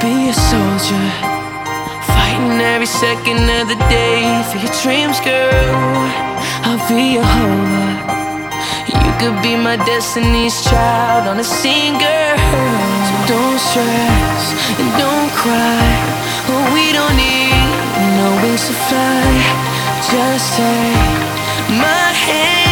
Be a soldier, fighting every second of the day for your dreams, girl. I'll be your hope. You could be my destiny's child on a singer. So don't stress and don't cry. Oh, we don't need no wings to fly. Just take my hand.